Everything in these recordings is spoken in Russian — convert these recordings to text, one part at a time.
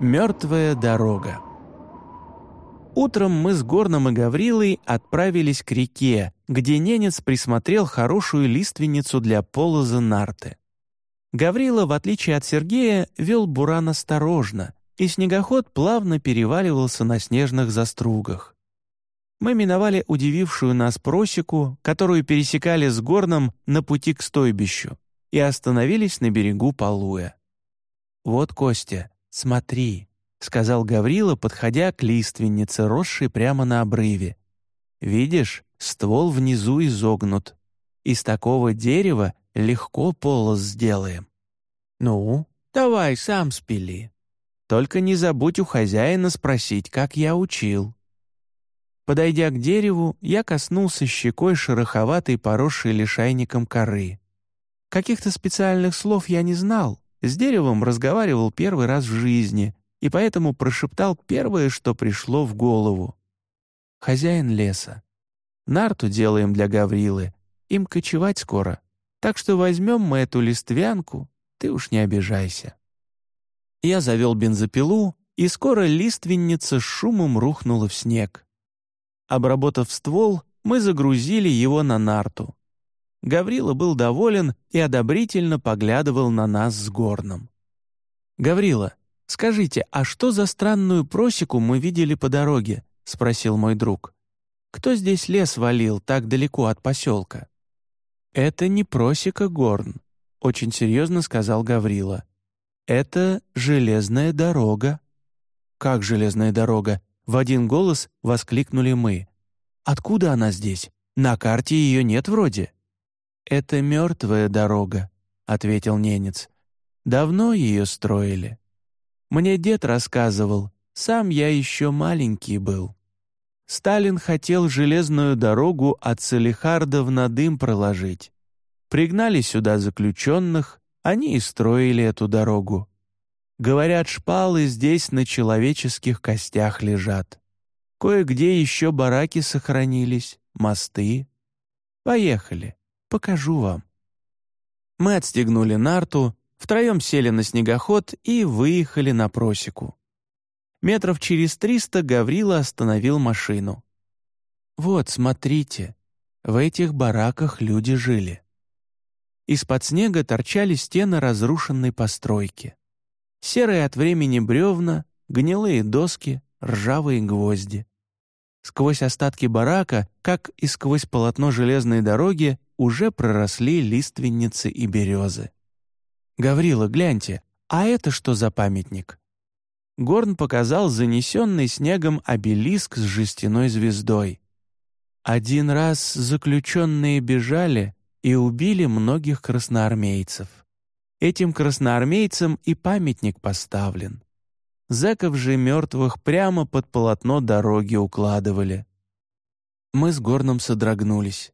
Мертвая дорога. Утром мы с Горном и Гаврилой отправились к реке, где ненец присмотрел хорошую лиственницу для полоза нарты. Гаврила, в отличие от Сергея, вел буран осторожно, и снегоход плавно переваливался на снежных застругах. Мы миновали удивившую нас просеку, которую пересекали с горном на пути к стойбищу, и остановились на берегу Палуя. «Вот, Костя, смотри», — сказал Гаврила, подходя к лиственнице, росшей прямо на обрыве. «Видишь, ствол внизу изогнут. Из такого дерева легко полос сделаем». «Ну, давай сам спили», только не забудь у хозяина спросить, как я учил». Подойдя к дереву, я коснулся щекой шероховатой, поросшей лишайником коры. Каких-то специальных слов я не знал, с деревом разговаривал первый раз в жизни, и поэтому прошептал первое, что пришло в голову. «Хозяин леса. Нарту делаем для Гаврилы, им кочевать скоро, так что возьмем мы эту листвянку, ты уж не обижайся». Я завел бензопилу, и скоро лиственница с шумом рухнула в снег. Обработав ствол, мы загрузили его на нарту. Гаврила был доволен и одобрительно поглядывал на нас с горном. «Гаврила, скажите, а что за странную просеку мы видели по дороге?» — спросил мой друг. «Кто здесь лес валил так далеко от поселка?» «Это не просека, Горн», — очень серьезно сказал Гаврила. «Это железная дорога». «Как железная дорога?» — в один голос воскликнули мы. «Откуда она здесь? На карте ее нет вроде». «Это мертвая дорога», — ответил ненец. «Давно ее строили. Мне дед рассказывал, сам я еще маленький был. Сталин хотел железную дорогу от Салихарда в Надым проложить. Пригнали сюда заключенных, они и строили эту дорогу. Говорят, шпалы здесь на человеческих костях лежат. Кое-где еще бараки сохранились, мосты. Поехали, покажу вам. Мы отстегнули нарту, втроем сели на снегоход и выехали на просеку. Метров через триста Гаврила остановил машину. «Вот, смотрите, в этих бараках люди жили». Из-под снега торчали стены разрушенной постройки. Серые от времени бревна, гнилые доски, ржавые гвозди. Сквозь остатки барака, как и сквозь полотно железной дороги, уже проросли лиственницы и березы. «Гаврила, гляньте, а это что за памятник?» Горн показал занесенный снегом обелиск с жестяной звездой. Один раз заключенные бежали, и убили многих красноармейцев. Этим красноармейцам и памятник поставлен. Зэков же мертвых прямо под полотно дороги укладывали. Мы с Горном содрогнулись.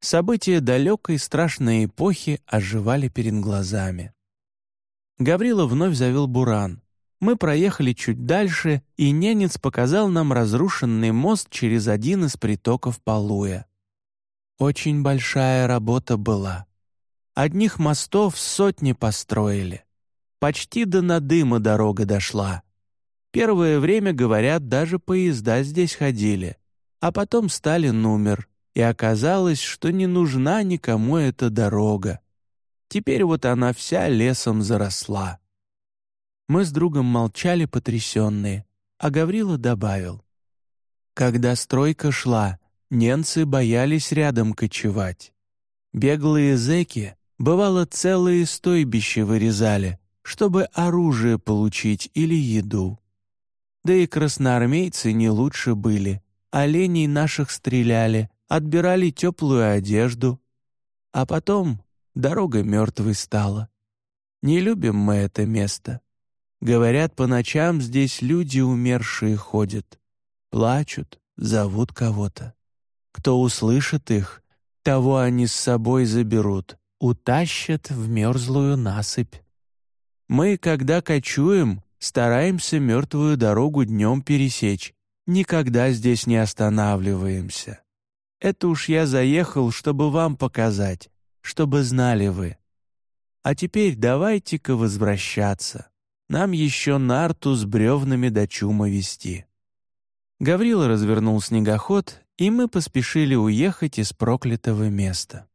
События далекой страшной эпохи оживали перед глазами. Гаврила вновь завел буран. Мы проехали чуть дальше, и ненец показал нам разрушенный мост через один из притоков Палуя. Очень большая работа была. Одних мостов сотни построили. Почти до надыма дорога дошла. Первое время, говорят, даже поезда здесь ходили. А потом Сталин умер, и оказалось, что не нужна никому эта дорога. Теперь вот она вся лесом заросла. Мы с другом молчали потрясенные, а Гаврила добавил. Когда стройка шла, Ненцы боялись рядом кочевать. Беглые зэки, бывало, целые стойбища вырезали, чтобы оружие получить или еду. Да и красноармейцы не лучше были. Оленей наших стреляли, отбирали теплую одежду. А потом дорога мертвой стала. Не любим мы это место. Говорят, по ночам здесь люди умершие ходят. Плачут, зовут кого-то. Кто услышит их, того они с собой заберут, утащат в мерзлую насыпь. Мы, когда кочуем, стараемся мертвую дорогу днем пересечь, никогда здесь не останавливаемся. Это уж я заехал, чтобы вам показать, чтобы знали вы. А теперь давайте-ка возвращаться. Нам еще нарту с бревнами до чума вести». Гаврила развернул снегоход, и мы поспешили уехать из проклятого места.